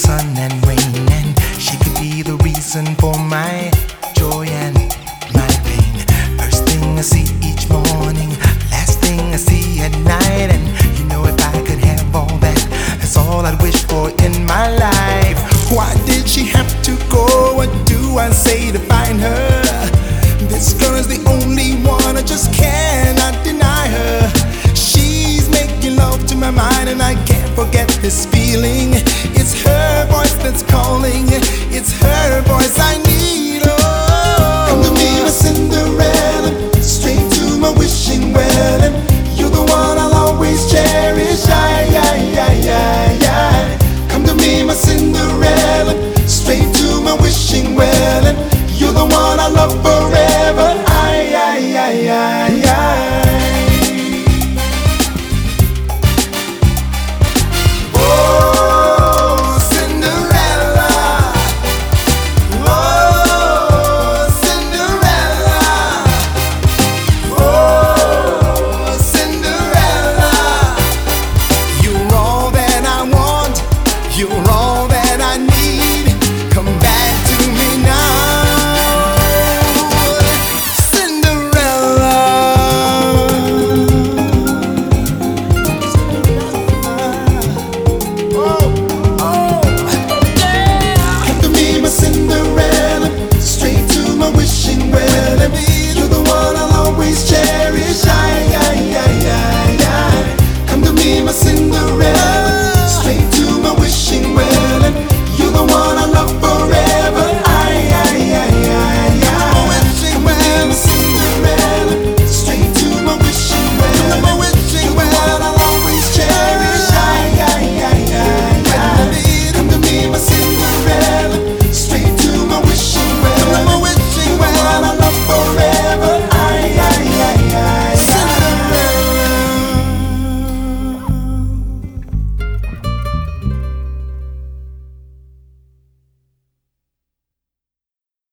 sun and rain, and she could be the reason for. forget this feeling. It's her voice that's calling, it's her voice I need. always change.